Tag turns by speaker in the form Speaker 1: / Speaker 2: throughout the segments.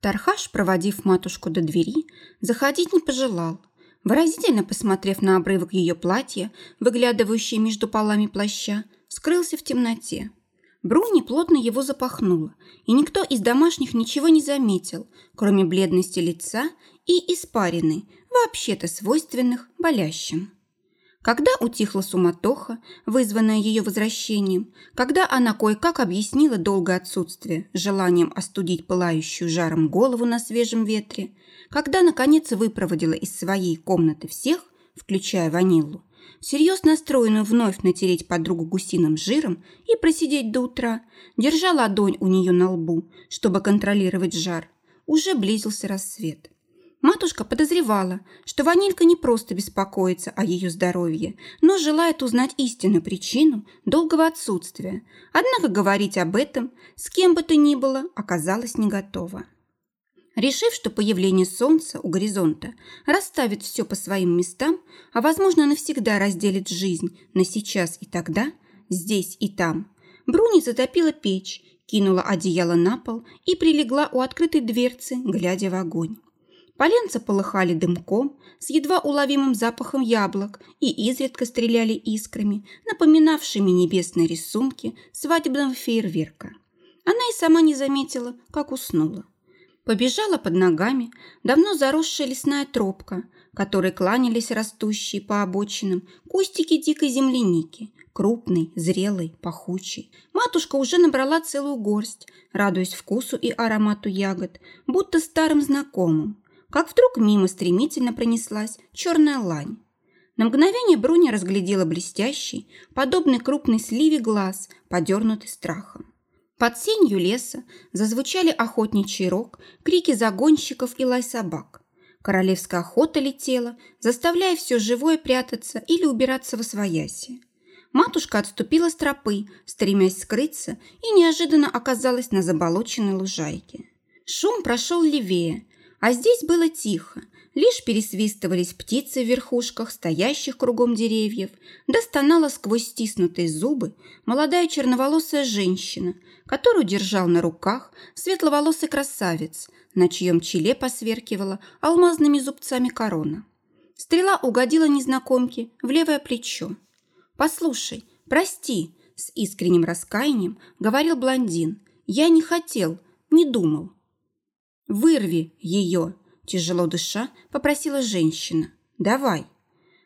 Speaker 1: Тархаш, проводив матушку до двери, заходить не пожелал. Выразительно посмотрев на обрывок ее платья, выглядывающий между полами плаща, скрылся в темноте. Бруни плотно его запахнула, и никто из домашних ничего не заметил, кроме бледности лица и испарины, вообще-то свойственных болящим. Когда утихла суматоха, вызванная ее возвращением, когда она кое-как объяснила долгое отсутствие желанием остудить пылающую жаром голову на свежем ветре, когда, наконец, выпроводила из своей комнаты всех, включая ванилу, всерьез настроенную вновь натереть подругу гусиным жиром и просидеть до утра, держа ладонь у нее на лбу, чтобы контролировать жар, уже близился рассвет. Матушка подозревала, что Ванилька не просто беспокоится о ее здоровье, но желает узнать истинную причину долгого отсутствия. Однако говорить об этом с кем бы то ни было оказалось не готова. Решив, что появление солнца у горизонта расставит все по своим местам, а, возможно, навсегда разделит жизнь на сейчас и тогда, здесь и там, Бруни затопила печь, кинула одеяло на пол и прилегла у открытой дверцы, глядя в огонь. Поленца полыхали дымком с едва уловимым запахом яблок и изредка стреляли искрами, напоминавшими небесные рисунки свадебного фейерверка. Она и сама не заметила, как уснула. Побежала под ногами давно заросшая лесная тропка, которой кланялись растущие по обочинам кустики дикой земляники, крупный, зрелый, пахучий. Матушка уже набрала целую горсть, радуясь вкусу и аромату ягод, будто старым знакомым как вдруг мимо стремительно пронеслась черная лань. На мгновение Бруня разглядела блестящий, подобный крупной сливе глаз, подернутый страхом. Под сенью леса зазвучали охотничий рог, крики загонщиков и лай собак. Королевская охота летела, заставляя все живое прятаться или убираться во свояси. Матушка отступила с тропы, стремясь скрыться, и неожиданно оказалась на заболоченной лужайке. Шум прошел левее, а здесь было тихо, лишь пересвистывались птицы в верхушках стоящих кругом деревьев, достонала сквозь стиснутые зубы молодая черноволосая женщина, которую держал на руках светловолосый красавец, на чьем челе посверкивала алмазными зубцами корона. Стрела угодила незнакомке в левое плечо. «Послушай, прости», – с искренним раскаянием говорил блондин. «Я не хотел, не думал». «Вырви ее!» – тяжело дыша попросила женщина. «Давай!»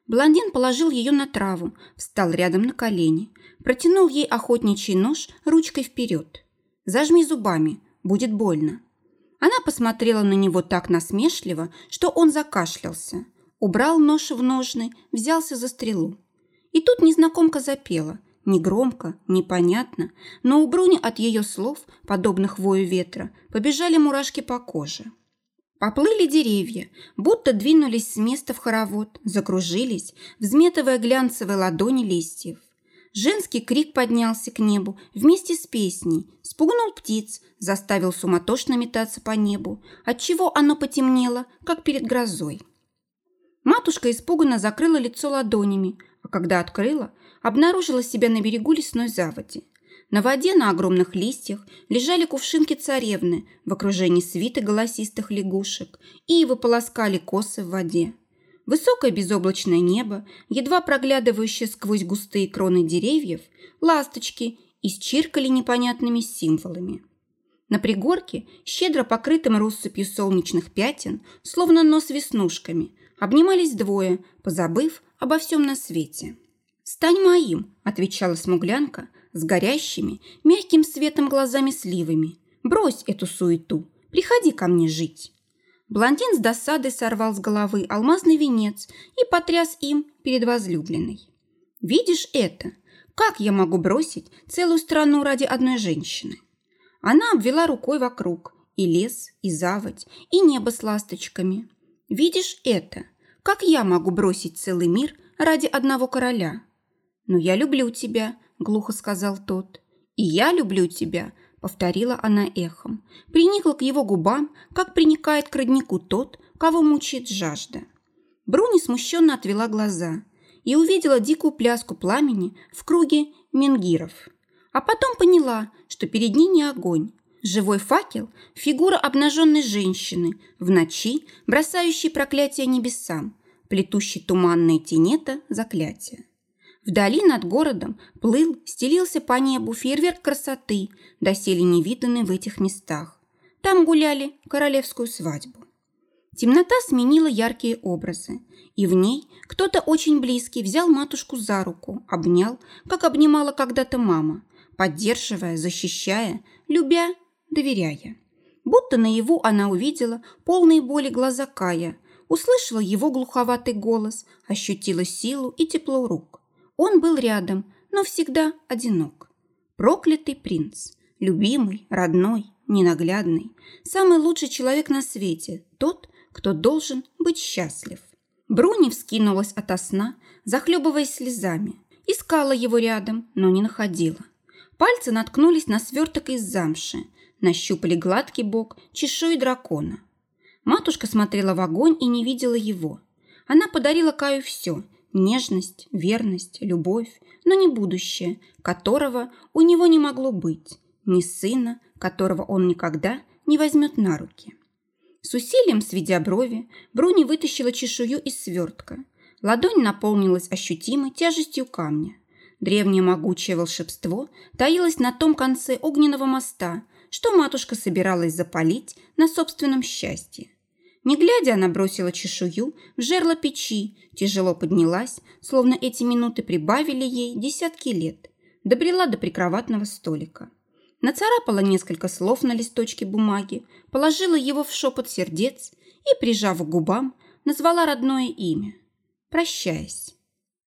Speaker 1: Блондин положил ее на траву, встал рядом на колени, протянул ей охотничий нож ручкой вперед. «Зажми зубами, будет больно». Она посмотрела на него так насмешливо, что он закашлялся. Убрал нож в ножны, взялся за стрелу. И тут незнакомка запела – Негромко, непонятно, но у Бруни от ее слов, подобных вою ветра, побежали мурашки по коже. Поплыли деревья, будто двинулись с места в хоровод, закружились, взметывая глянцевые ладони листьев. Женский крик поднялся к небу вместе с песней, спугнул птиц, заставил суматошно метаться по небу, отчего оно потемнело, как перед грозой. Матушка испуганно закрыла лицо ладонями, а когда открыла, обнаружила себя на берегу лесной заводи. На воде на огромных листьях лежали кувшинки царевны в окружении свиты голосистых лягушек, и выполоскали косы в воде. Высокое безоблачное небо, едва проглядывающее сквозь густые кроны деревьев, ласточки исчиркали непонятными символами. На пригорке, щедро покрытым россыпью солнечных пятен, словно нос веснушками, обнимались двое, позабыв обо всем на свете. «Стань моим», – отвечала смуглянка с горящими, мягким светом глазами-сливами. «Брось эту суету, приходи ко мне жить». Блондин с досадой сорвал с головы алмазный венец и потряс им перед возлюбленной. «Видишь это? Как я могу бросить целую страну ради одной женщины?» Она обвела рукой вокруг и лес, и заводь, и небо с ласточками. «Видишь это? Как я могу бросить целый мир ради одного короля?» «Но я люблю тебя», – глухо сказал тот. «И я люблю тебя», – повторила она эхом. Приникла к его губам, как приникает к роднику тот, кого мучает жажда. Бруни смущенно отвела глаза и увидела дикую пляску пламени в круге менгиров. А потом поняла, что перед ней не огонь. Живой факел – фигура обнаженной женщины, в ночи бросающей проклятие небесам, плетущей туманные тенета заклятия. Вдали над городом плыл, стелился по небу фейерверк красоты, доселе невиданный в этих местах. Там гуляли королевскую свадьбу. Темнота сменила яркие образы, и в ней кто-то очень близкий взял матушку за руку, обнял, как обнимала когда-то мама, поддерживая, защищая, любя, доверяя. Будто наяву она увидела полные боли глаза Кая, услышала его глуховатый голос, ощутила силу и тепло рук. Он был рядом, но всегда одинок. Проклятый принц, любимый, родной, ненаглядный, самый лучший человек на свете, тот, кто должен быть счастлив. Бруни вскинулась ото сна, захлебываясь слезами. Искала его рядом, но не находила. Пальцы наткнулись на сверток из замши, нащупали гладкий бок чешуи дракона. Матушка смотрела в огонь и не видела его. Она подарила Каю все – нежность, верность, любовь, но не будущее, которого у него не могло быть, ни сына, которого он никогда не возьмет на руки. С усилием сведя брови, Бруни вытащила чешую из свертка. Ладонь наполнилась ощутимой тяжестью камня. Древнее могучее волшебство таилось на том конце огненного моста, что матушка собиралась запалить на собственном счастье. Не глядя, она бросила чешую в жерло печи, тяжело поднялась, словно эти минуты прибавили ей десятки лет, добрела до прикроватного столика. Нацарапала несколько слов на листочке бумаги, положила его в шепот сердец и, прижав к губам, назвала родное имя, прощаясь.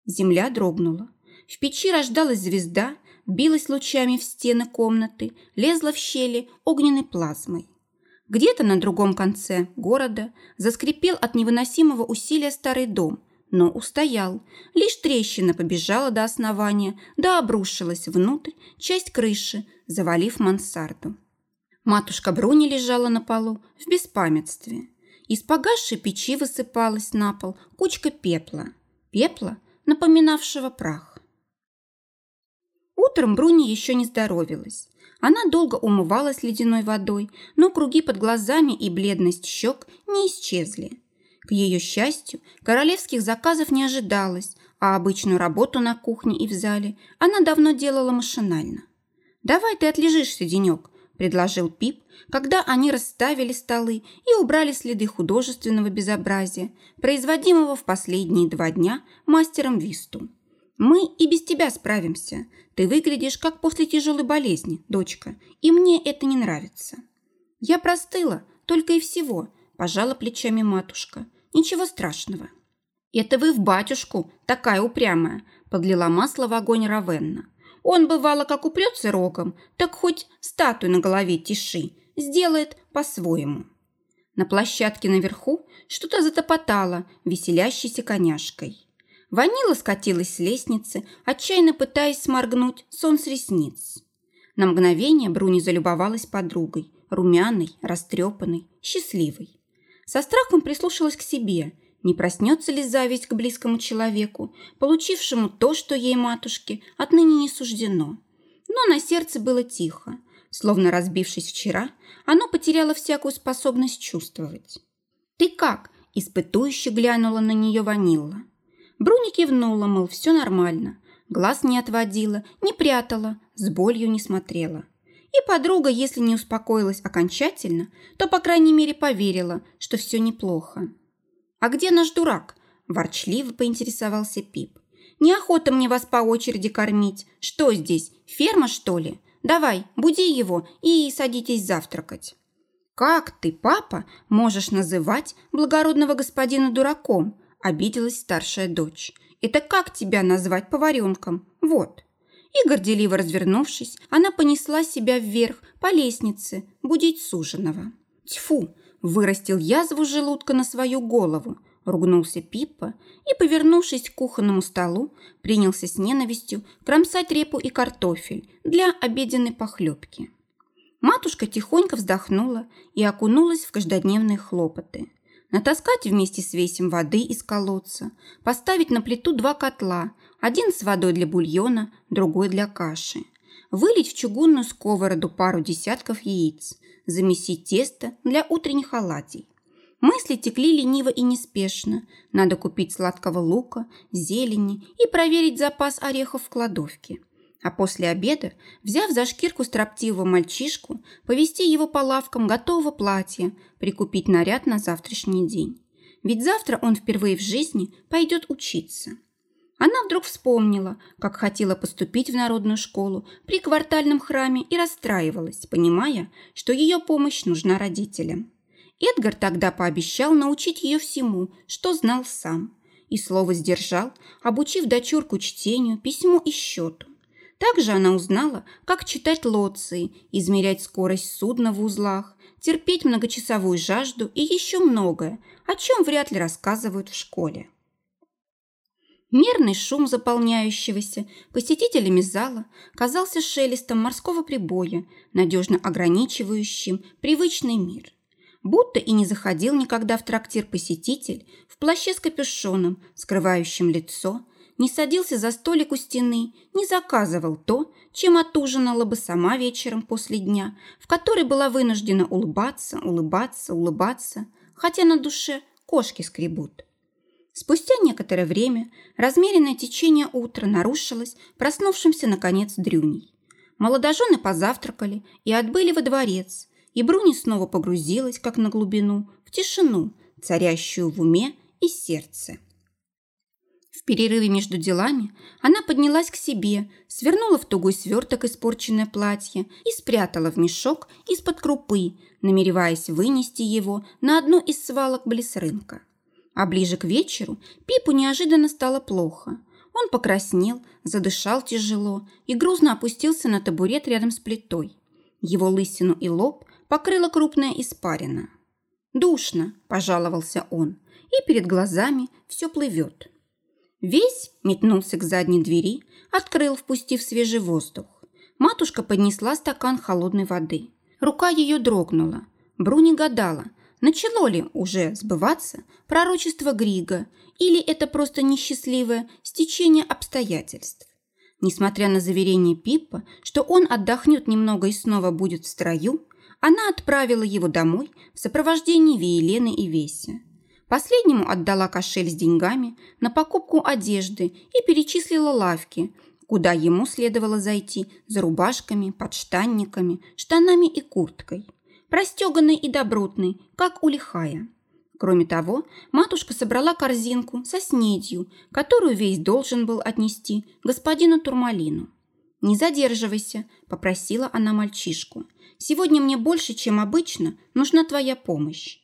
Speaker 1: Земля дрогнула. В печи рождалась звезда, билась лучами в стены комнаты, лезла в щели огненной плазмой. Где-то на другом конце города заскрипел от невыносимого усилия старый дом – но устоял. Лишь трещина побежала до основания, да обрушилась внутрь часть крыши, завалив мансарду. Матушка Бруни лежала на полу в беспамятстве. Из погасшей печи высыпалась на пол кучка пепла. Пепла, напоминавшего прах. Утром Бруни еще не здоровилась. Она долго умывалась ледяной водой, но круги под глазами и бледность щек не исчезли. К ее счастью, королевских заказов не ожидалось, а обычную работу на кухне и в зале она давно делала машинально. «Давай ты отлежишься денек», – предложил Пип, когда они расставили столы и убрали следы художественного безобразия, производимого в последние два дня мастером Висту. «Мы и без тебя справимся. Ты выглядишь, как после тяжелой болезни, дочка, и мне это не нравится». «Я простыла, только и всего», – пожала плечами матушка. Ничего страшного. Это вы в батюшку, такая упрямая, подлила масло в огонь Равенна. Он, бывало, как упрется рогом, так хоть статую на голове тиши, сделает по-своему. На площадке наверху что-то затопотало веселящейся коняшкой. Ванила скатилась с лестницы, отчаянно пытаясь сморгнуть сон с ресниц. На мгновение Бруни залюбовалась подругой, румяной, растрепанной, счастливой. Со страхом прислушалась к себе, не проснется ли зависть к близкому человеку, получившему то, что ей матушке отныне не суждено. Но на сердце было тихо. Словно разбившись вчера, оно потеряло всякую способность чувствовать. «Ты как?» – испытующе глянула на нее Ванилла. Бруни кивнула, мол, все нормально. Глаз не отводила, не прятала, с болью не смотрела. И подруга, если не успокоилась окончательно, то, по крайней мере, поверила, что все неплохо. «А где наш дурак?» – ворчливо поинтересовался Пип. «Неохота мне вас по очереди кормить. Что здесь, ферма, что ли? Давай, буди его и садитесь завтракать». «Как ты, папа, можешь называть благородного господина дураком?» – обиделась старшая дочь. «Это как тебя назвать поваренком? Вот». И, горделиво развернувшись, она понесла себя вверх по лестнице будить суженого. «Тьфу!» – вырастил язву желудка на свою голову, ругнулся Пиппа и, повернувшись к кухонному столу, принялся с ненавистью кромсать репу и картофель для обеденной похлебки. Матушка тихонько вздохнула и окунулась в каждодневные хлопоты. Натаскать вместе с весем воды из колодца, поставить на плиту два котла, один с водой для бульона, другой для каши. вылить в чугунную сковороду пару десятков яиц, замесить тесто для утренних оладий. Мысли текли лениво и неспешно. Надо купить сладкого лука, зелени и проверить запас орехов в кладовке. А после обеда, взяв за шкирку строптивого мальчишку, повести его по лавкам готового платья, прикупить наряд на завтрашний день. Ведь завтра он впервые в жизни пойдет учиться. Она вдруг вспомнила, как хотела поступить в народную школу при квартальном храме и расстраивалась, понимая, что ее помощь нужна родителям. Эдгар тогда пообещал научить ее всему, что знал сам. И слово сдержал, обучив дочурку чтению, письму и счету. Также она узнала, как читать лоции, измерять скорость судна в узлах, терпеть многочасовую жажду и еще многое, о чем вряд ли рассказывают в школе. Мерный шум заполняющегося посетителями зала казался шелестом морского прибоя, надежно ограничивающим привычный мир. Будто и не заходил никогда в трактир посетитель в плаще с капюшоном, скрывающим лицо, не садился за столик у стены, не заказывал то, чем отужинала бы сама вечером после дня, в который была вынуждена улыбаться, улыбаться, улыбаться, хотя на душе кошки скребут. Спустя некоторое время размеренное течение утра нарушилось проснувшимся, наконец, дрюней. Молодожены позавтракали и отбыли во дворец, и Бруни снова погрузилась, как на глубину, в тишину, царящую в уме и сердце. В перерыве между делами она поднялась к себе, свернула в тугой сверток испорченное платье и спрятала в мешок из-под крупы, намереваясь вынести его на одну из свалок близ рынка. А ближе к вечеру Пипу неожиданно стало плохо. Он покраснел, задышал тяжело и грузно опустился на табурет рядом с плитой. Его лысину и лоб покрыла крупная испарина. «Душно», – пожаловался он, и перед глазами все плывет. Весь метнулся к задней двери, открыл, впустив свежий воздух. Матушка поднесла стакан холодной воды. Рука ее дрогнула. Бруни гадала – Начало ли уже сбываться пророчество Грига, или это просто несчастливое стечение обстоятельств? Несмотря на заверение Пиппа, что он отдохнет немного и снова будет в строю, она отправила его домой в сопровождении Виелены и Веся. Последнему отдала кошель с деньгами на покупку одежды и перечислила лавки, куда ему следовало зайти за рубашками, подштанниками, штанами и курткой простеганный и добротный, как у лихая. Кроме того, матушка собрала корзинку со снедью, которую весь должен был отнести господину Турмалину. «Не задерживайся», – попросила она мальчишку. «Сегодня мне больше, чем обычно, нужна твоя помощь».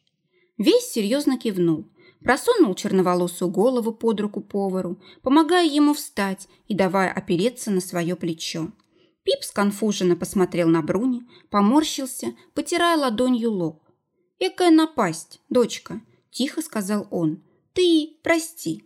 Speaker 1: Весь серьезно кивнул, просунул черноволосую голову под руку повару, помогая ему встать и давая опереться на свое плечо. Пип сконфуженно посмотрел на Бруни, поморщился, потирая ладонью лоб. «Экая напасть, дочка!» – тихо сказал он. «Ты прости!»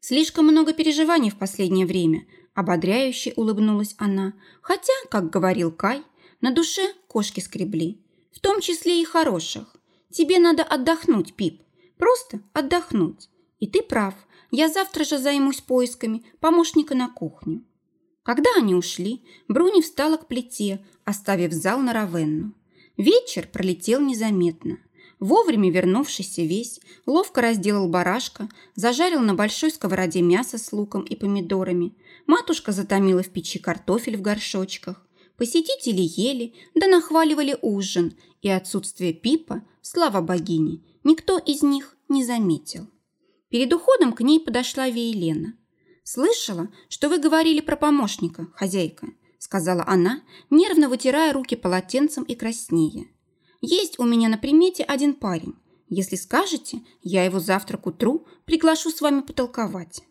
Speaker 1: «Слишком много переживаний в последнее время», – ободряюще улыбнулась она. «Хотя, как говорил Кай, на душе кошки скребли, в том числе и хороших. Тебе надо отдохнуть, Пип, просто отдохнуть. И ты прав, я завтра же займусь поисками помощника на кухню. Когда они ушли, Бруни встала к плите, оставив зал на Равенну. Вечер пролетел незаметно. Вовремя вернувшийся весь, ловко разделал барашка, зажарил на большой сковороде мясо с луком и помидорами. Матушка затомила в печи картофель в горшочках. Посетители ели, да нахваливали ужин, и отсутствие Пипа, слава богине, никто из них не заметил. Перед уходом к ней подошла Вейлена. «Слышала, что вы говорили про помощника, хозяйка», сказала она, нервно вытирая руки полотенцем и краснее. «Есть у меня на примете один парень. Если скажете, я его завтра к утру приглашу с вами потолковать».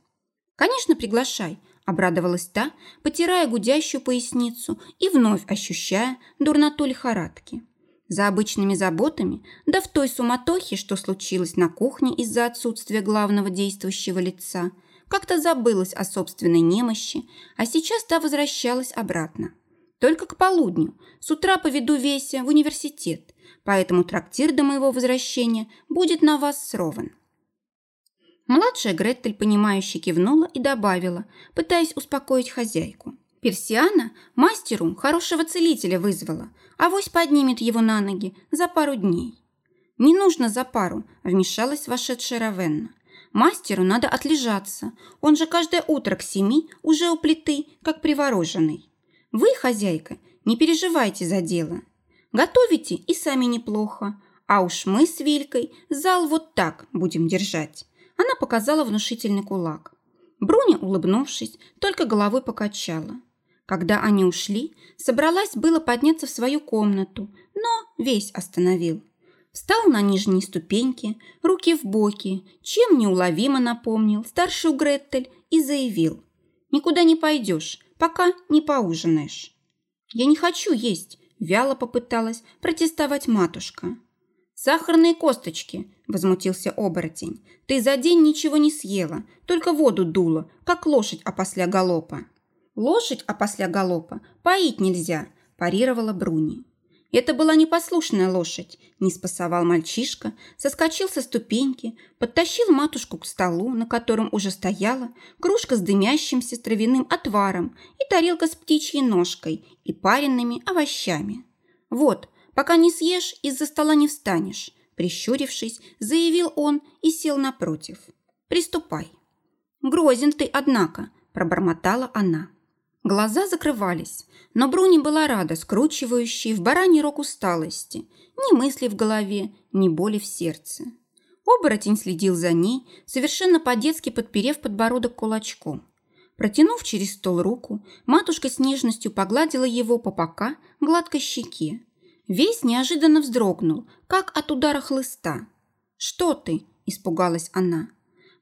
Speaker 1: «Конечно, приглашай», – обрадовалась та, потирая гудящую поясницу и вновь ощущая дурноту лихорадки. За обычными заботами, да в той суматохе, что случилось на кухне из-за отсутствия главного действующего лица – как-то забылась о собственной немощи, а сейчас та возвращалась обратно. Только к полудню. С утра поведу Веся в университет, поэтому трактир до моего возвращения будет на вас срован. Младшая Гретель, понимающе кивнула и добавила, пытаясь успокоить хозяйку. Персиана мастеру хорошего целителя вызвала, а вось поднимет его на ноги за пару дней. «Не нужно за пару», – вмешалась вошедшая Равенна. «Мастеру надо отлежаться. Он же каждое утро к семи уже у плиты, как привороженный. Вы, хозяйка, не переживайте за дело. Готовите и сами неплохо. А уж мы с Вилькой зал вот так будем держать». Она показала внушительный кулак. Бруня, улыбнувшись, только головой покачала. Когда они ушли, собралась было подняться в свою комнату, но весь остановил. Встал на нижние ступеньки, руки в боки, чем неуловимо напомнил старший Греттель и заявил. «Никуда не пойдешь, пока не поужинаешь». «Я не хочу есть», – вяло попыталась протестовать матушка. «Сахарные косточки», – возмутился оборотень. «Ты за день ничего не съела, только воду дула, как лошадь опосля галопа». «Лошадь опосля галопа поить нельзя», – парировала Бруни. Это была непослушная лошадь. Не спасовал мальчишка, соскочил со ступеньки, подтащил матушку к столу, на котором уже стояла кружка с дымящимся травяным отваром и тарелка с птичьей ножкой и паренными овощами. «Вот, пока не съешь, из-за стола не встанешь», прищурившись, заявил он и сел напротив. «Приступай». «Грозен ты, однако», пробормотала она. Глаза закрывались, но Бруни была рада скручивающей в бараний рог усталости, ни мысли в голове, ни боли в сердце. Оборотень следил за ней, совершенно по-детски подперев подбородок кулачком. Протянув через стол руку, матушка с нежностью погладила его по пока гладкой щеке. Весь неожиданно вздрогнул, как от удара хлыста. «Что ты?» – испугалась она.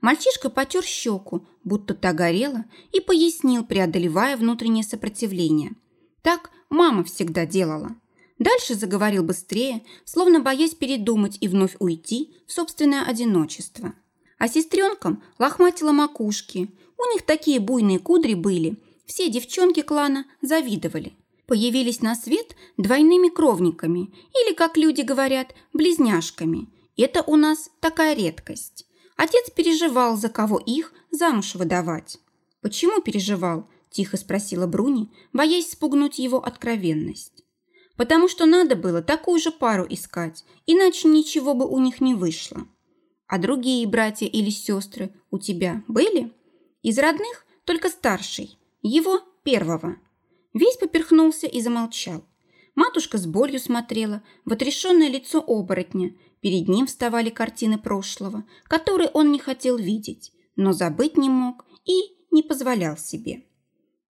Speaker 1: Мальчишка потер щеку, будто та горела, и пояснил, преодолевая внутреннее сопротивление. Так мама всегда делала. Дальше заговорил быстрее, словно боясь передумать и вновь уйти в собственное одиночество. А сестренкам лохматила макушки. У них такие буйные кудри были. Все девчонки клана завидовали. Появились на свет двойными кровниками, или, как люди говорят, близняшками. Это у нас такая редкость. Отец переживал, за кого их замуж выдавать. «Почему переживал?» – тихо спросила Бруни, боясь спугнуть его откровенность. «Потому что надо было такую же пару искать, иначе ничего бы у них не вышло. А другие братья или сестры у тебя были? Из родных только старший, его первого». Весь поперхнулся и замолчал. Матушка с болью смотрела в отрешенное лицо оборотня, Перед ним вставали картины прошлого, которые он не хотел видеть, но забыть не мог и не позволял себе.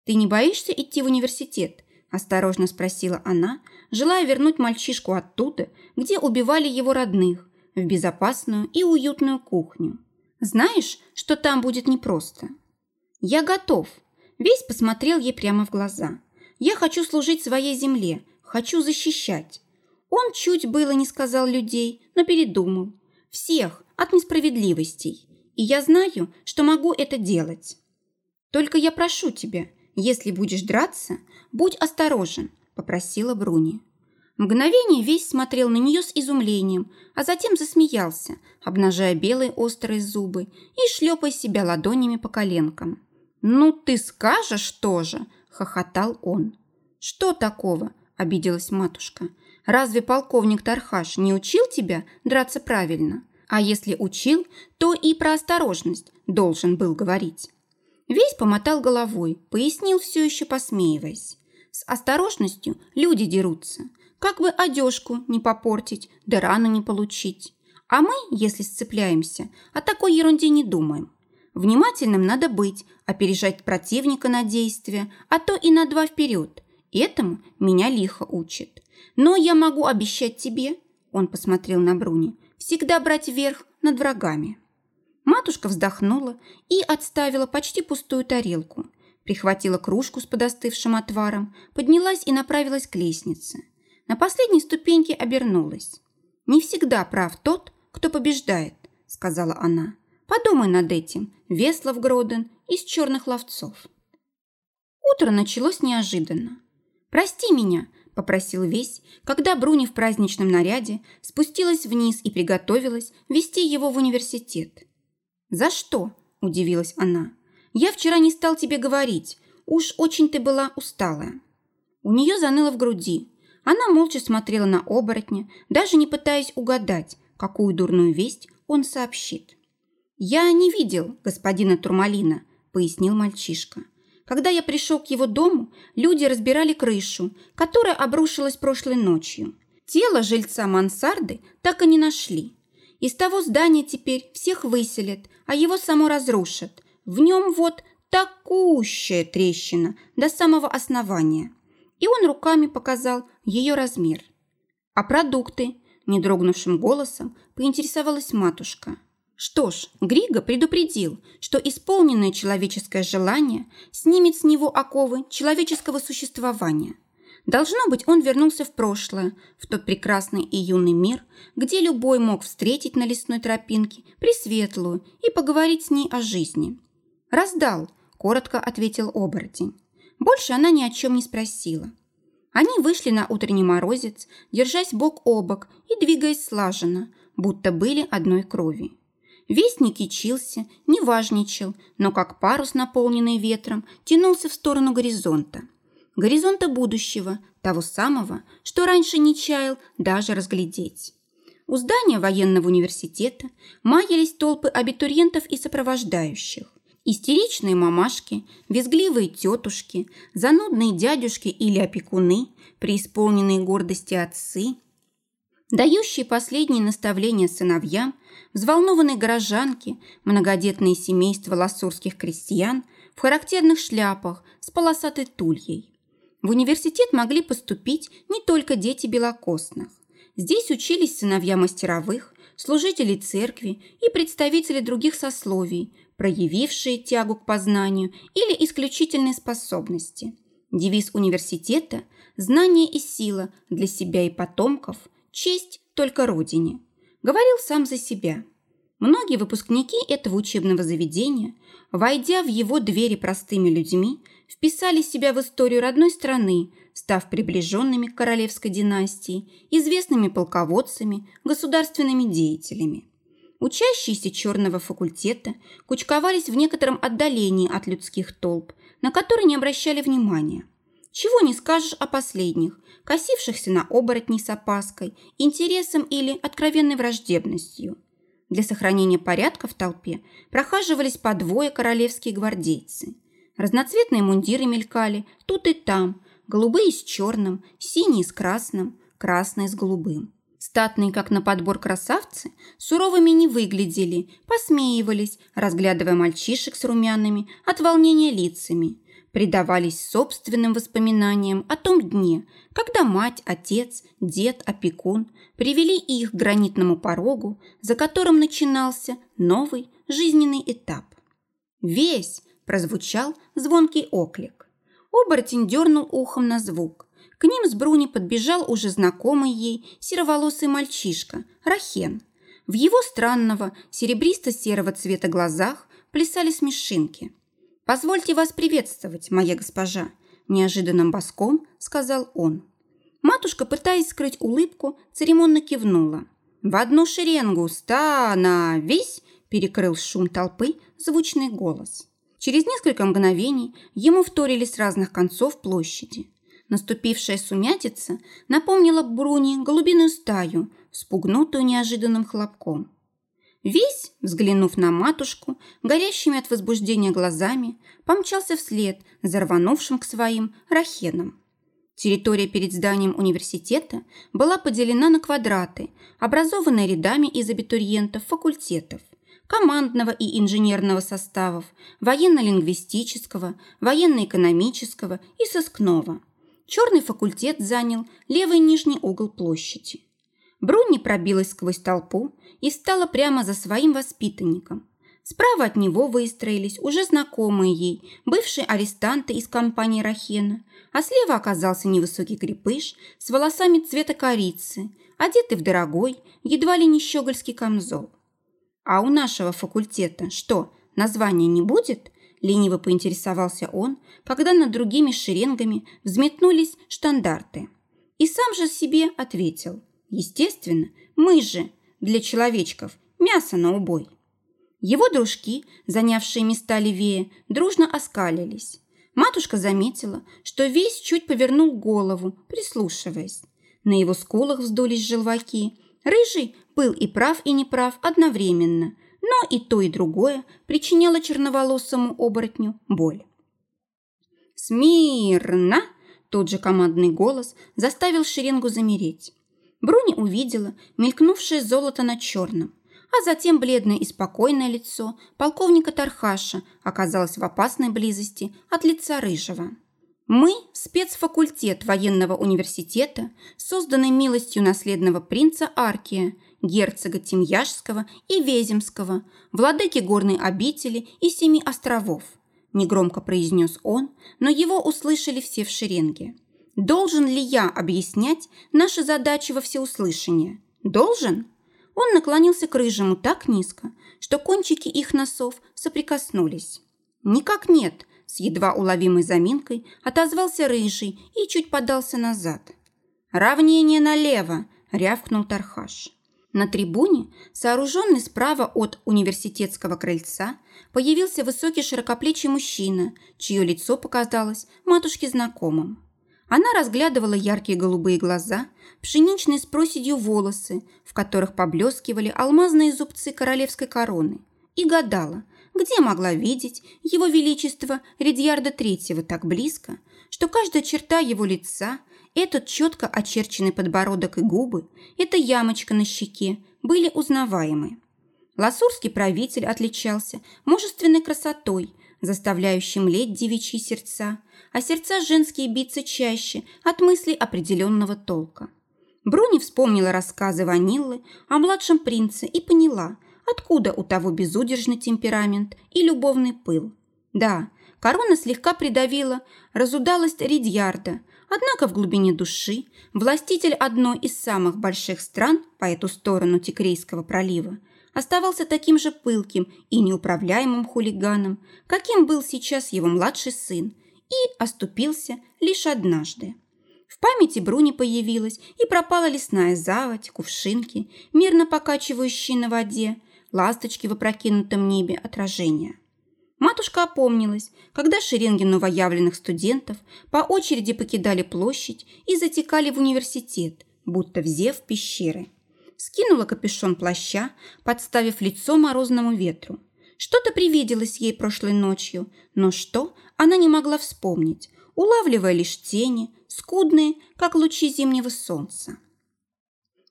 Speaker 1: «Ты не боишься идти в университет?» – осторожно спросила она, желая вернуть мальчишку оттуда, где убивали его родных, в безопасную и уютную кухню. «Знаешь, что там будет непросто?» «Я готов», – весь посмотрел ей прямо в глаза. «Я хочу служить своей земле, хочу защищать. Он чуть было не сказал людей, но передумал. Всех от несправедливостей. И я знаю, что могу это делать. Только я прошу тебя, если будешь драться, будь осторожен, попросила Бруни. Мгновение весь смотрел на нее с изумлением, а затем засмеялся, обнажая белые острые зубы и шлепая себя ладонями по коленкам. «Ну ты скажешь тоже!» – хохотал он. «Что такого?» – обиделась матушка. Разве полковник Тархаш не учил тебя драться правильно? А если учил, то и про осторожность должен был говорить. Весь помотал головой, пояснил все еще посмеиваясь. С осторожностью люди дерутся. Как бы одежку не попортить, да рану не получить. А мы, если сцепляемся, о такой ерунде не думаем. Внимательным надо быть, опережать противника на действия, а то и на два вперед. Этому меня лихо учит. Но я могу обещать тебе, он посмотрел на Бруни, всегда брать верх над врагами. Матушка вздохнула и отставила почти пустую тарелку, прихватила кружку с подостывшим отваром, поднялась и направилась к лестнице. На последней ступеньке обернулась. «Не всегда прав тот, кто побеждает», — сказала она. «Подумай над этим, Веслов Гроден из черных ловцов». Утро началось неожиданно. «Прости меня», попросил Весь, когда Бруни в праздничном наряде спустилась вниз и приготовилась вести его в университет. «За что?» – удивилась она. «Я вчера не стал тебе говорить. Уж очень ты была усталая. У нее заныло в груди. Она молча смотрела на оборотня, даже не пытаясь угадать, какую дурную весть он сообщит. «Я не видел господина Турмалина», – пояснил мальчишка. «Когда я пришел к его дому, люди разбирали крышу, которая обрушилась прошлой ночью. Тело жильца мансарды так и не нашли. Из того здания теперь всех выселят, а его само разрушат. В нем вот такущая трещина до самого основания и он руками показал ее размер. «А продукты?» – недрогнувшим голосом поинтересовалась матушка. Что ж, Григо предупредил, что исполненное человеческое желание снимет с него оковы человеческого существования. Должно быть, он вернулся в прошлое, в тот прекрасный и юный мир, где любой мог встретить на лесной тропинке Пресветлую и поговорить с ней о жизни. «Раздал», – коротко ответил оборотень. Больше она ни о чем не спросила. Они вышли на утренний морозец, держась бок о бок и двигаясь слаженно, будто были одной крови. Весь не кичился, не важничал, но как парус, наполненный ветром, тянулся в сторону горизонта. Горизонта будущего, того самого, что раньше не чаял даже разглядеть. У здания военного университета маялись толпы абитуриентов и сопровождающих. Истеричные мамашки, визгливые тетушки, занудные дядюшки или опекуны, преисполненные гордости отцы, дающие последние наставления сыновьям, взволнованные горожанки, многодетные семейства лассурских крестьян в характерных шляпах с полосатой тульей. В университет могли поступить не только дети белокостных. Здесь учились сыновья мастеровых, служители церкви и представители других сословий, проявившие тягу к познанию или исключительные способности. Девиз университета – знание и сила для себя и потомков, честь только Родине. Говорил сам за себя. Многие выпускники этого учебного заведения, войдя в его двери простыми людьми, вписали себя в историю родной страны, став приближенными к королевской династии, известными полководцами, государственными деятелями. Учащиеся черного факультета кучковались в некотором отдалении от людских толп, на которые не обращали внимания. Чего не скажешь о последних, косившихся на оборотней с опаской, интересом или откровенной враждебностью. Для сохранения порядка в толпе прохаживались по двое королевские гвардейцы. Разноцветные мундиры мелькали тут и там, голубые с черным, синие с красным, красные с голубым. Статные, как на подбор красавцы, суровыми не выглядели, посмеивались, разглядывая мальчишек с румяными от волнения лицами, предавались собственным воспоминаниям о том дне, когда мать, отец, дед, опекун привели их к гранитному порогу, за которым начинался новый жизненный этап. «Весь!» – прозвучал звонкий оклик. Оборотень дернул ухом на звук. К ним с Бруни подбежал уже знакомый ей сероволосый мальчишка, Рахен. В его странного серебристо-серого цвета глазах плясали смешинки. «Позвольте вас приветствовать, моя госпожа», – неожиданным боском сказал он. Матушка, пытаясь скрыть улыбку, церемонно кивнула. «В одну шеренгу становись!» – перекрыл шум толпы звучный голос. Через несколько мгновений ему вторили с разных концов площади. Наступившая сумятица напомнила Бруни голубиную стаю, спугнутую неожиданным хлопком. Весь, взглянув на матушку, горящими от возбуждения глазами, помчался вслед за рванувшим к своим рахенам. Территория перед зданием университета была поделена на квадраты, образованные рядами из абитуриентов факультетов, командного и инженерного составов, военно-лингвистического, военно-экономического и сыскного. Черный факультет занял левый нижний угол площади. Бруни пробилась сквозь толпу и стала прямо за своим воспитанником. Справа от него выстроились уже знакомые ей бывшие арестанты из компании Рахена, а слева оказался невысокий крепыш с волосами цвета корицы, одетый в дорогой, едва ли не щегольский камзол. «А у нашего факультета что, названия не будет?» Лениво поинтересовался он, когда над другими шеренгами взметнулись штандарты. И сам же себе ответил. Естественно, мы же для человечков мясо на убой. Его дружки, занявшие места левее, дружно оскалились. Матушка заметила, что весь чуть повернул голову, прислушиваясь. На его скулах вздулись желваки. Рыжий был и прав, и неправ одновременно, но и то, и другое причиняло черноволосому оборотню боль. «Смирно!» – тот же командный голос заставил шеренгу замереть. Бруни увидела мелькнувшее золото на черном, а затем бледное и спокойное лицо полковника Тархаша оказалось в опасной близости от лица Рыжего. Мы – спецфакультет военного университета, созданный милостью наследного принца Аркия, герцога Тимьяжского и Веземского, владыки горной обители и семи островов. Негромко произнес он, но его услышали все в шеренге. Должен ли я объяснять наши задачи во всеуслышание? Должен? Он наклонился к рыжему так низко, что кончики их носов соприкоснулись. «Никак нет», – с едва уловимой заминкой отозвался рыжий и чуть подался назад. «Равнение налево», – рявкнул Тархаш. На трибуне, сооруженный справа от университетского крыльца, появился высокий широкоплечий мужчина, чье лицо показалось матушке знакомым. Она разглядывала яркие голубые глаза, пшеничные с проседью волосы, в которых поблескивали алмазные зубцы королевской короны, и гадала, где могла видеть его величество Редьярда Третьего так близко, что каждая черта его лица, этот четко очерченный подбородок и губы, эта ямочка на щеке были узнаваемы. Ласурский правитель отличался мужественной красотой, заставляющей млеть девичьи сердца, а сердца женские биться чаще от мыслей определенного толка. Бруни вспомнила рассказы Ваниллы о младшем принце и поняла, откуда у того безудержный темперамент и любовный пыл. Да, корона слегка придавила разудалость Ридьярда, однако в глубине души властитель одной из самых больших стран по эту сторону Тикрейского пролива оставался таким же пылким и неуправляемым хулиганом, каким был сейчас его младший сын – и оступился лишь однажды. В памяти Бруни появилась и пропала лесная заводь, кувшинки, мирно покачивающие на воде, ласточки в опрокинутом небе отражения. Матушка опомнилась, когда шеренги новоявленных студентов по очереди покидали площадь и затекали в университет, будто взев пещеры. Скинула капюшон плаща, подставив лицо морозному ветру. Что-то привиделось ей прошлой ночью, но что, она не могла вспомнить, улавливая лишь тени, скудные, как лучи зимнего солнца.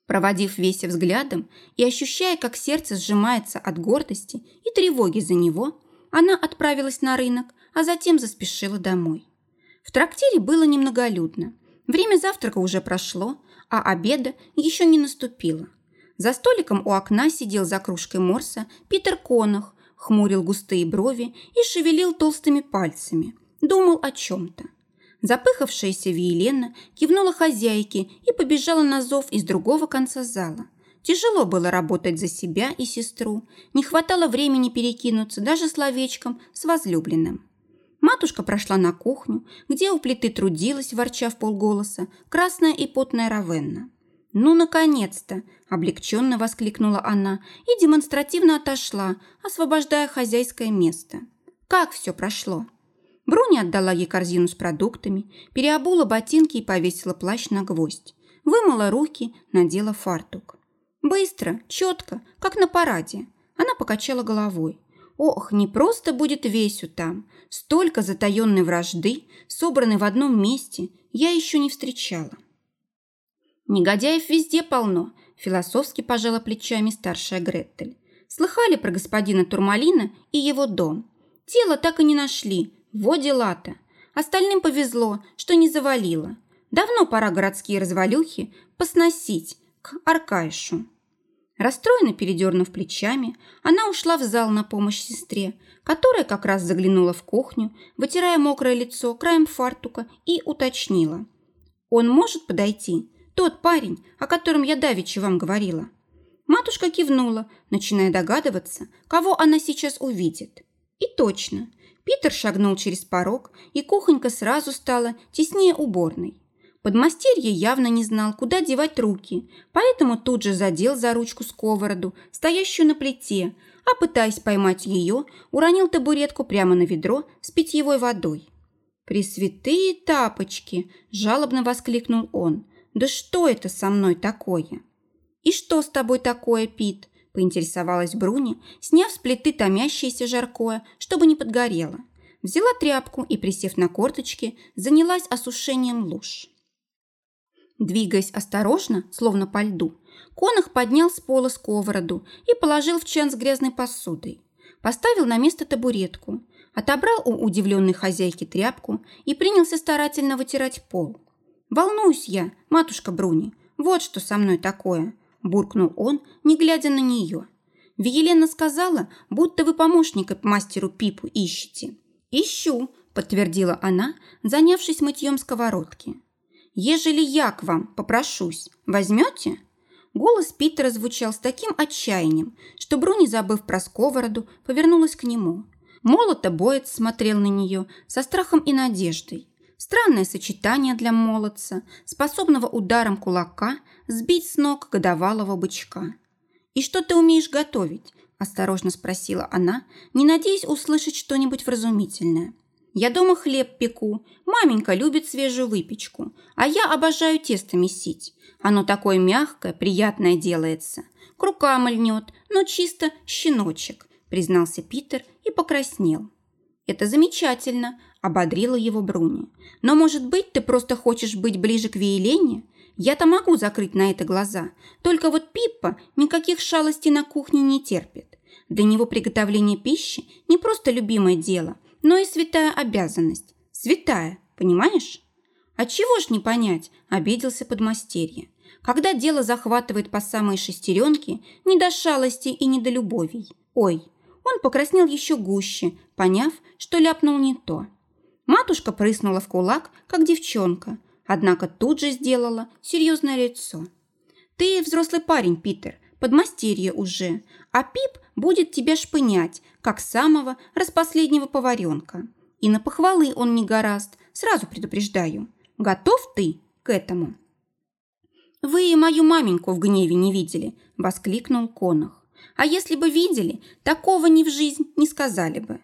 Speaker 1: Проводив Веся взглядом и ощущая, как сердце сжимается от гордости и тревоги за него, она отправилась на рынок, а затем заспешила домой. В трактире было немноголюдно. Время завтрака уже прошло, а обеда еще не наступило. За столиком у окна сидел за кружкой морса Питер Конах хмурил густые брови и шевелил толстыми пальцами. Думал о чем-то. Запыхавшаяся Виелена кивнула хозяйке и побежала на зов из другого конца зала. Тяжело было работать за себя и сестру. Не хватало времени перекинуться даже словечком с возлюбленным. Матушка прошла на кухню, где у плиты трудилась, ворча в полголоса, красная и потная Равенна. «Ну, наконец-то!» – облегченно воскликнула она и демонстративно отошла, освобождая хозяйское место. «Как все прошло?» Бруни отдала ей корзину с продуктами, переобула ботинки и повесила плащ на гвоздь. Вымыла руки, надела фартук. Быстро, четко, как на параде. Она покачала головой. Ох, не просто будет весю там. Столько затаенной вражды, собранной в одном месте, я еще не встречала. «Негодяев везде полно», – философски пожала плечами старшая Гретель. «Слыхали про господина Турмалина и его дом? Тело так и не нашли. Во дела-то. Остальным повезло, что не завалило. Давно пора городские развалюхи посносить к Аркаишу». Расстроенно передернув плечами, она ушла в зал на помощь сестре, которая как раз заглянула в кухню, вытирая мокрое лицо краем фартука и уточнила. «Он может подойти? Тот парень, о котором я давеча вам говорила. Матушка кивнула, начиная догадываться, кого она сейчас увидит. И точно. Питер шагнул через порог, и кухонька сразу стала теснее уборной. Подмастерье явно не знал, куда девать руки, поэтому тут же задел за ручку сковороду, стоящую на плите, а, пытаясь поймать ее, уронил табуретку прямо на ведро с питьевой водой. «Пресвятые тапочки!» – жалобно воскликнул он. «Да что это со мной такое?» «И что с тобой такое, Пит?» – поинтересовалась Бруни, сняв с плиты томящееся жаркое, чтобы не подгорело. Взяла тряпку и, присев на корточки, занялась осушением луж. Двигаясь осторожно, словно по льду, Конах поднял с пола сковороду и положил в чан с грязной посудой. Поставил на место табуретку, отобрал у удивленной хозяйки тряпку и принялся старательно вытирать пол. «Волнуюсь я, матушка Бруни, вот что со мной такое», – буркнул он, не глядя на нее. «Виелена сказала, будто вы помощника мастеру Пипу ищете». «Ищу», – подтвердила она, занявшись мытьем сковородки. «Ежели я к вам попрошусь, возьмете?» Голос Питера звучал с таким отчаянием, что Бруни, забыв про сковороду, повернулась к нему – Молота Боец смотрел на нее со страхом и надеждой. Странное сочетание для молодца, способного ударом кулака сбить с ног годовалого бычка. «И что ты умеешь готовить?» – осторожно спросила она, не надеясь услышать что-нибудь вразумительное. «Я дома хлеб пеку, маменька любит свежую выпечку, а я обожаю тесто месить. Оно такое мягкое, приятное делается. К рукам льнет, но чисто щеночек признался Питер и покраснел. «Это замечательно», – ободрила его Бруни. «Но, может быть, ты просто хочешь быть ближе к Виелене? Я-то могу закрыть на это глаза. Только вот Пиппа никаких шалостей на кухне не терпит. Для него приготовление пищи не просто любимое дело, но и святая обязанность. Святая, понимаешь?» «А чего ж не понять?» – обиделся подмастерье. «Когда дело захватывает по самые шестеренки, не до шалости и не до любовей. Ой, он покраснел еще гуще, поняв, что ляпнул не то. Матушка прыснула в кулак, как девчонка, однако тут же сделала серьезное лицо. «Ты взрослый парень, Питер, подмастерье уже, а Пип будет тебя шпынять, как самого распоследнего поваренка. И на похвалы он не гораст, сразу предупреждаю. Готов ты к этому?» «Вы мою маменьку в гневе не видели», – воскликнул Конах. А если бы видели, такого ни в жизнь не сказали бы.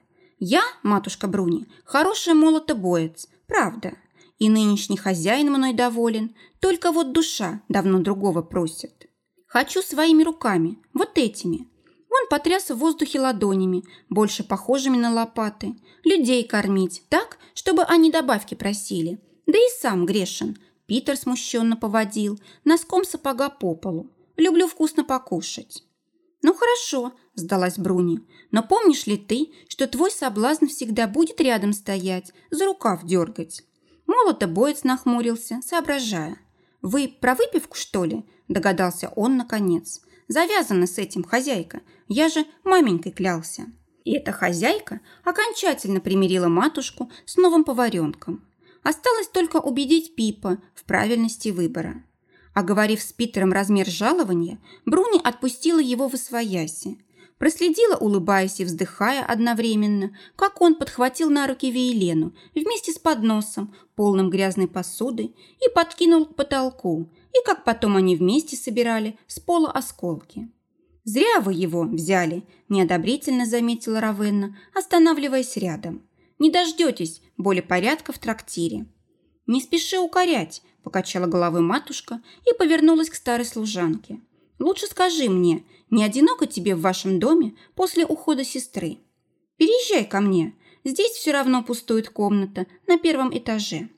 Speaker 1: Я, матушка Бруни, хороший молотобоец, правда. И нынешний хозяин мной доволен, только вот душа давно другого просит. Хочу своими руками, вот этими. Он потряс в воздухе ладонями, больше похожими на лопаты. Людей кормить так, чтобы они добавки просили. Да и сам грешен. Питер смущенно поводил, носком сапога по полу. Люблю вкусно покушать. «Ну хорошо», – сдалась Бруни. «Но помнишь ли ты, что твой соблазн всегда будет рядом стоять, за рукав дергать?» Молотобоец нахмурился, соображая. «Вы про выпивку, что ли?» – догадался он наконец. «Завязано с этим, хозяйка. Я же маменькой клялся». И эта хозяйка окончательно примирила матушку с новым поваренком. Осталось только убедить Пипа в правильности выбора. Оговорив с Питером размер жалования, Бруни отпустила его в освояси. Проследила, улыбаясь и вздыхая одновременно, как он подхватил на руки Вейлену вместе с подносом, полным грязной посуды, и подкинул к потолку, и как потом они вместе собирали с пола осколки. «Зря вы его взяли», – неодобрительно заметила Равенна, останавливаясь рядом. «Не дождетесь более порядка в трактире». «Не спеши укорять», покачала головой матушка и повернулась к старой служанке. «Лучше скажи мне, не одиноко тебе в вашем доме после ухода сестры? Переезжай ко мне, здесь все равно пустует комната на первом этаже».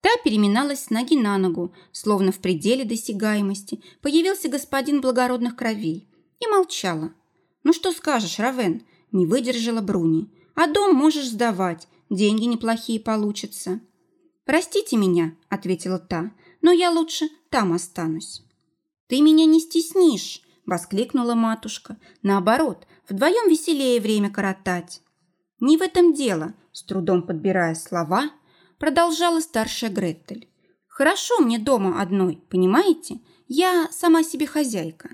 Speaker 1: Та переминалась с ноги на ногу, словно в пределе досягаемости появился господин благородных кровей, и молчала. «Ну что скажешь, Равен?» – не выдержала Бруни. «А дом можешь сдавать, деньги неплохие получатся». «Простите меня», – ответила та, – «но я лучше там останусь». «Ты меня не стеснишь», – воскликнула матушка. «Наоборот, вдвоем веселее время коротать». «Не в этом дело», – с трудом подбирая слова, продолжала старшая Гретель. «Хорошо мне дома одной, понимаете? Я сама себе хозяйка».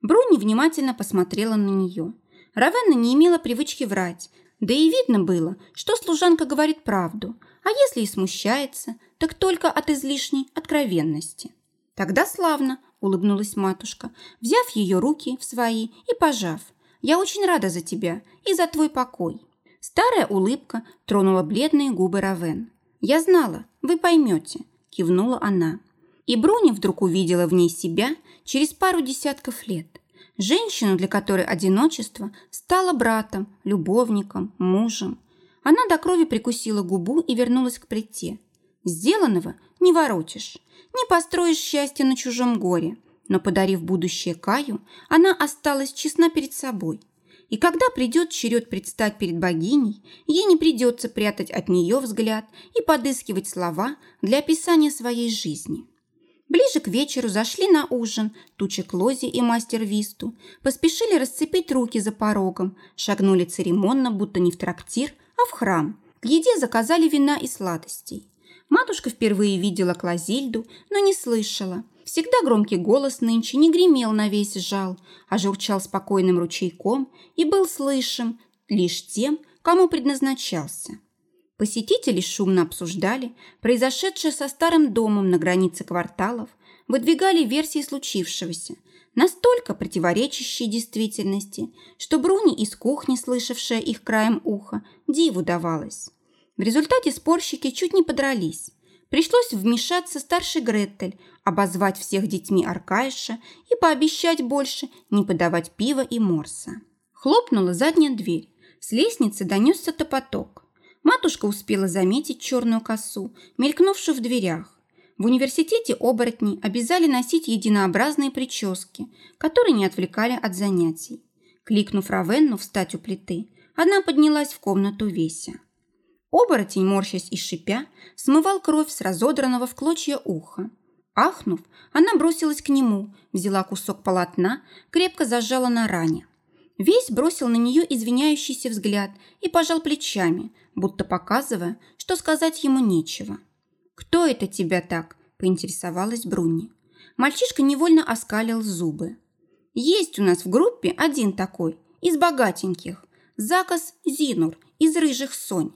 Speaker 1: Бруни внимательно посмотрела на нее. Равенна не имела привычки врать, да и видно было, что служанка говорит правду – а если и смущается, так только от излишней откровенности. Тогда славно, улыбнулась матушка, взяв ее руки в свои и пожав. Я очень рада за тебя и за твой покой. Старая улыбка тронула бледные губы Равен. «Я знала, вы поймете», – кивнула она. И Бруни вдруг увидела в ней себя через пару десятков лет. Женщину, для которой одиночество стало братом, любовником, мужем. Она до крови прикусила губу и вернулась к плите. Сделанного не воротишь, не построишь счастье на чужом горе. Но подарив будущее Каю, она осталась честна перед собой – и когда придет черед предстать перед богиней, ей не придется прятать от нее взгляд и подыскивать слова для описания своей жизни. Ближе к вечеру зашли на ужин Туча Клози и мастер Висту, поспешили расцепить руки за порогом, шагнули церемонно, будто не в трактир, а в храм. К еде заказали вина и сладостей. Матушка впервые видела Клозильду, но не слышала. Всегда громкий голос нынче не гремел на весь жал, а журчал спокойным ручейком и был слышим лишь тем, кому предназначался. Посетители шумно обсуждали произошедшее со старым домом на границе кварталов, выдвигали версии случившегося, настолько противоречащие действительности, что Бруни из кухни, слышавшая их краем уха, диву давалась. В результате спорщики чуть не подрались. Пришлось вмешаться старший Гретель, обозвать всех детьми Аркаиша и пообещать больше не подавать пива и морса. Хлопнула задняя дверь. С лестницы донесся топоток. Матушка успела заметить черную косу, мелькнувшую в дверях. В университете оборотней обязали носить единообразные прически, которые не отвлекали от занятий. Кликнув Равенну встать у плиты, она поднялась в комнату Веся. Оборотень, морщась и шипя, смывал кровь с разодранного в клочья уха. Ахнув, она бросилась к нему, взяла кусок полотна, крепко зажала на ране. Весь бросил на нее извиняющийся взгляд и пожал плечами, будто показывая, что сказать ему нечего. «Кто это тебя так?» – поинтересовалась Бруни. Мальчишка невольно оскалил зубы. «Есть у нас в группе один такой, из богатеньких. Заказ Зинур, из рыжих сонь.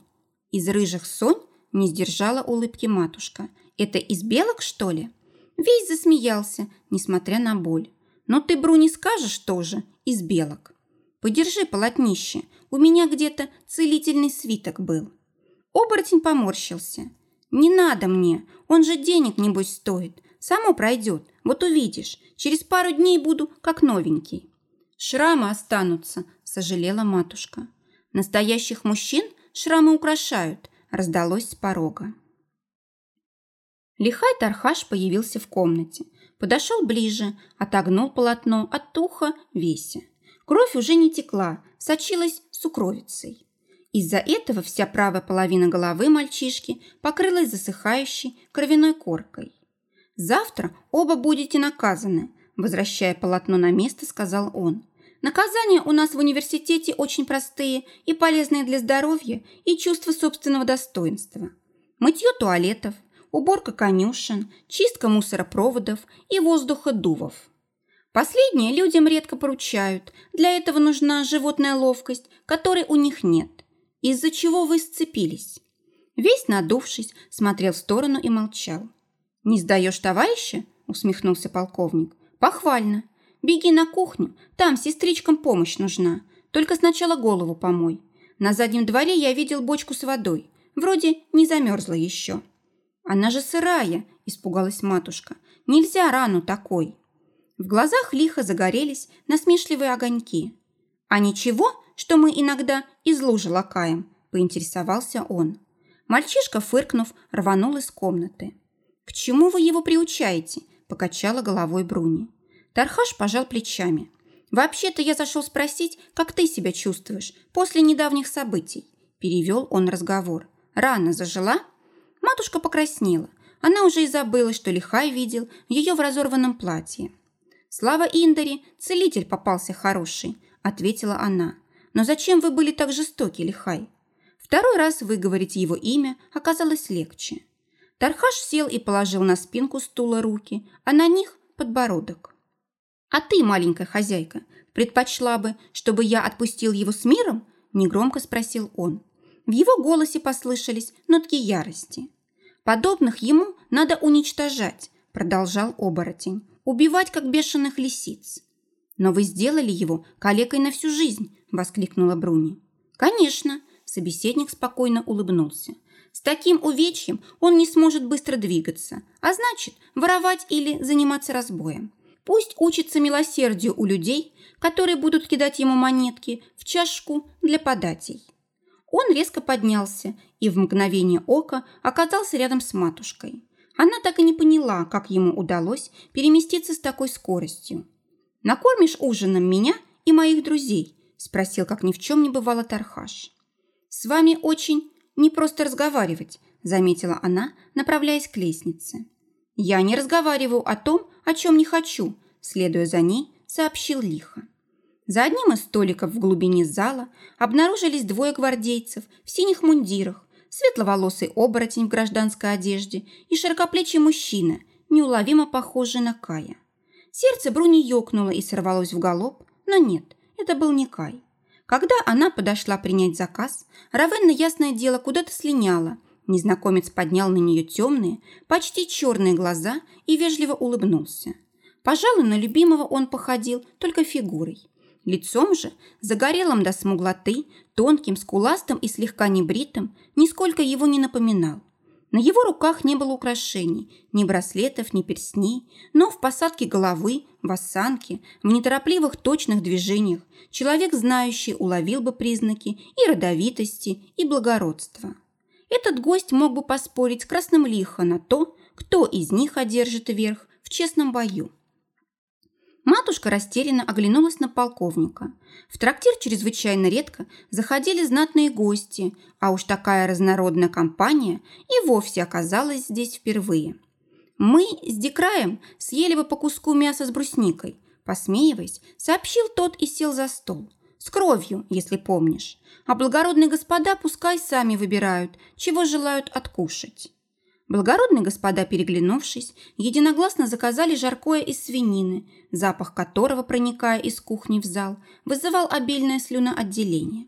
Speaker 1: Из рыжих сонь не сдержала улыбки матушка. Это из белок, что ли? Весь засмеялся, несмотря на боль. Но ты, Бруни, скажешь тоже из белок. Подержи полотнище, у меня где-то целительный свиток был. Оборотень поморщился. Не надо мне, он же денег, небось, стоит. Само пройдет, вот увидишь. Через пару дней буду как новенький. Шрамы останутся, сожалела матушка. Настоящих мужчин Шрамы украшают», – раздалось с порога. Лихай Тархаш появился в комнате. Подошел ближе, отогнул полотно от туха Веся. Кровь уже не текла, сочилась сукровицей. Из-за этого вся правая половина головы мальчишки покрылась засыхающей кровяной коркой. «Завтра оба будете наказаны», – возвращая полотно на место, сказал он. Наказания у нас в университете очень простые и полезные для здоровья и чувства собственного достоинства. Мытье туалетов, уборка конюшен, чистка мусоропроводов и воздуходувов. Последнее людям редко поручают. Для этого нужна животная ловкость, которой у них нет. Из-за чего вы сцепились? Весь надувшись, смотрел в сторону и молчал. «Не сдаешь товарища?» – усмехнулся полковник. «Похвально. Беги на кухню, там сестричкам помощь нужна. Только сначала голову помой. На заднем дворе я видел бочку с водой. Вроде не замерзла еще. Она же сырая, испугалась матушка. Нельзя рану такой. В глазах лихо загорелись насмешливые огоньки. А ничего, что мы иногда из лужи лакаем, поинтересовался он. Мальчишка, фыркнув, рванул из комнаты. «К чему вы его приучаете?» – покачала головой Бруни. Тархаш пожал плечами. «Вообще-то я зашел спросить, как ты себя чувствуешь после недавних событий?» Перевел он разговор. «Рана зажила?» Матушка покраснела. Она уже и забыла, что Лихай видел ее в разорванном платье. «Слава Индари, целитель попался хороший», – ответила она. «Но зачем вы были так жестоки, Лихай?» Второй раз выговорить его имя оказалось легче. Тархаш сел и положил на спинку стула руки, а на них – подбородок. «А ты, маленькая хозяйка, предпочла бы, чтобы я отпустил его с миром?» – негромко спросил он. В его голосе послышались нотки ярости. «Подобных ему надо уничтожать», – продолжал оборотень. «Убивать, как бешеных лисиц». «Но вы сделали его калекой на всю жизнь», – воскликнула Бруни. «Конечно, собеседник спокойно улыбнулся. С таким увечьем он не сможет быстро двигаться, а значит, воровать или заниматься разбоем. Пусть учится милосердию у людей, которые будут кидать ему монетки в чашку для податей. Он резко поднялся и в мгновение ока оказался рядом с матушкой. Она так и не поняла, как ему удалось переместиться с такой скоростью. «Накормишь ужином меня и моих друзей?» – спросил, как ни в чем не бывало Тархаш. «С вами очень непросто разговаривать», – заметила она, направляясь к лестнице. «Я не разговариваю о том, о чем не хочу», – следуя за ней, сообщил лихо. За одним из столиков в глубине зала обнаружились двое гвардейцев в синих мундирах, светловолосый оборотень в гражданской одежде и широкоплечий мужчина, неуловимо похожий на Кая. Сердце Бруни ёкнуло и сорвалось в галоп, но нет, это был не Кай. Когда она подошла принять заказ, Равенна, ясное дело, куда-то слиняла. Незнакомец поднял на нее темные, почти черные глаза и вежливо улыбнулся. Пожалуй, на любимого он походил только фигурой. Лицом же, загорелым до смуглоты, тонким, скуластым и слегка небритым, нисколько его не напоминал. На его руках не было украшений, ни браслетов, ни перстней, но в посадке головы, в осанке, в неторопливых точных движениях человек, знающий, уловил бы признаки и родовитости, и благородства. Этот гость мог бы поспорить с красным лихо на то, кто из них одержит верх в честном бою. Матушка растерянно оглянулась на полковника. В трактир чрезвычайно редко заходили знатные гости, а уж такая разнородная компания и вовсе оказалась здесь впервые. «Мы с Декраем съели бы по куску мяса с брусникой», посмеиваясь, сообщил тот и сел за стол. «С кровью, если помнишь. А благородные господа пускай сами выбирают, чего желают откушать». Благородные господа, переглянувшись, единогласно заказали жаркое из свинины, запах которого, проникая из кухни в зал, вызывал обильное слюноотделение.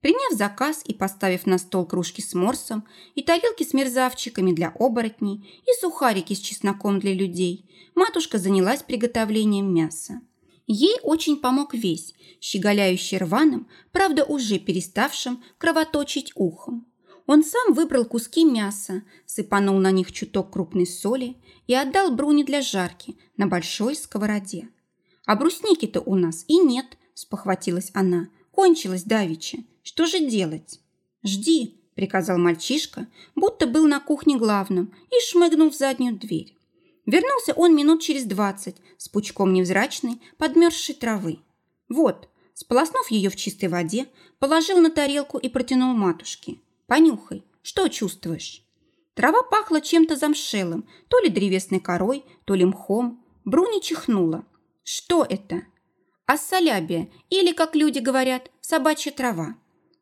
Speaker 1: Приняв заказ и поставив на стол кружки с морсом и тарелки с мерзавчиками для оборотней и сухарики с чесноком для людей, матушка занялась приготовлением мяса. Ей очень помог весь, щеголяющий рваным, правда уже переставшим кровоточить ухом. Он сам выбрал куски мяса, сыпанул на них чуток крупной соли и отдал Бруни для жарки на большой сковороде. «А брусники-то у нас и нет», – спохватилась она. «Кончилась давеча. Что же делать?» «Жди», – приказал мальчишка, будто был на кухне главным, и шмыгнул в заднюю дверь. Вернулся он минут через двадцать с пучком невзрачной, подмерзшей травы. «Вот», сполоснув ее в чистой воде, положил на тарелку и протянул матушке – Понюхай, что чувствуешь?» Трава пахла чем-то замшелым, то ли древесной корой, то ли мхом. Бруни чихнула. «Что это?» «Ассалябия, или, как люди говорят, собачья трава».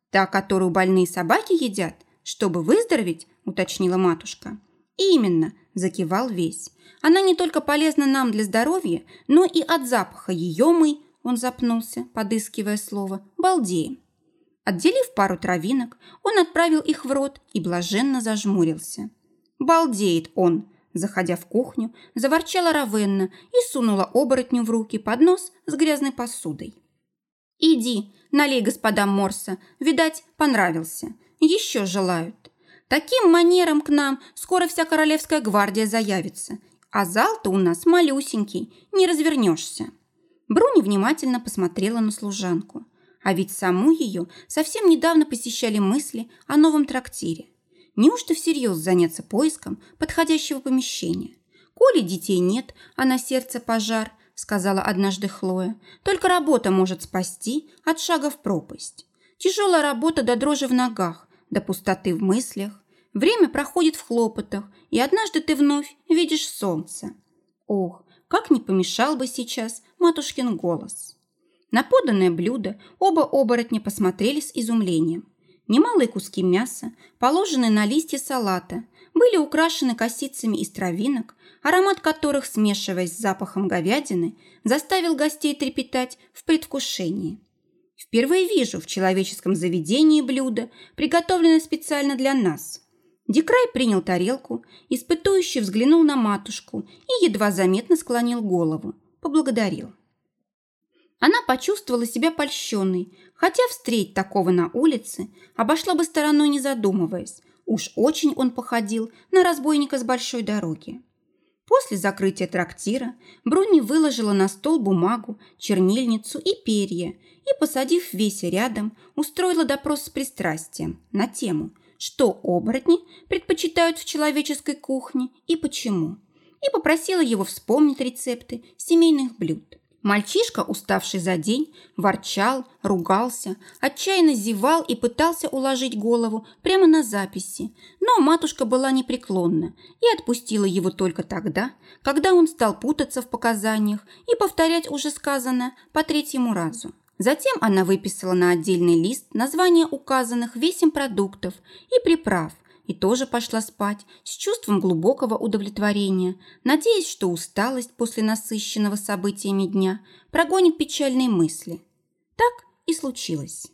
Speaker 1: «Та, которую больные собаки едят, чтобы выздороветь?» – уточнила матушка. «Именно», – закивал весь. «Она не только полезна нам для здоровья, но и от запаха ее мы...» – он запнулся, подыскивая слово «балдеем». Отделив пару травинок, он отправил их в рот и блаженно зажмурился. «Балдеет он!» Заходя в кухню, заворчала Равенна и сунула оборотню в руки поднос с грязной посудой. «Иди, налей господам Морса, видать, понравился. Еще желают. Таким манером к нам скоро вся королевская гвардия заявится, а зал-то у нас малюсенький, не развернешься». Бруни внимательно посмотрела на служанку – а ведь саму ее совсем недавно посещали мысли о новом трактире. Неужто всерьез заняться поиском подходящего помещения? Коли детей нет, а на сердце пожар, сказала однажды Хлоя, только работа может спасти от шага в пропасть. Тяжелая работа до дрожи в ногах, до пустоты в мыслях. Время проходит в хлопотах, и однажды ты вновь видишь солнце. Ох, как не помешал бы сейчас матушкин голос. На поданное блюдо оба оборотня посмотрели с изумлением. Немалые куски мяса, положенные на листья салата, были украшены косицами из травинок, аромат которых, смешиваясь с запахом говядины, заставил гостей трепетать в предвкушении. Впервые вижу в человеческом заведении блюдо, приготовленное специально для нас. Дикрай принял тарелку, испытующий взглянул на матушку и едва заметно склонил голову, поблагодарил. Она почувствовала себя польщенной, хотя встретить такого на улице обошла бы стороной, не задумываясь. Уж очень он походил на разбойника с большой дороги. После закрытия трактира Бруни выложила на стол бумагу, чернильницу и перья и, посадив весь рядом, устроила допрос с пристрастием на тему, что оборотни предпочитают в человеческой кухне и почему, и попросила его вспомнить рецепты семейных блюд. Мальчишка, уставший за день, ворчал, ругался, отчаянно зевал и пытался уложить голову прямо на записи, но матушка была непреклонна и отпустила его только тогда, когда он стал путаться в показаниях и повторять уже сказанное по третьему разу. Затем она выписала на отдельный лист названия указанных весем продуктов и приправ – и тоже пошла спать с чувством глубокого удовлетворения, надеясь, что усталость после насыщенного событиями дня прогонит печальные мысли. Так и случилось.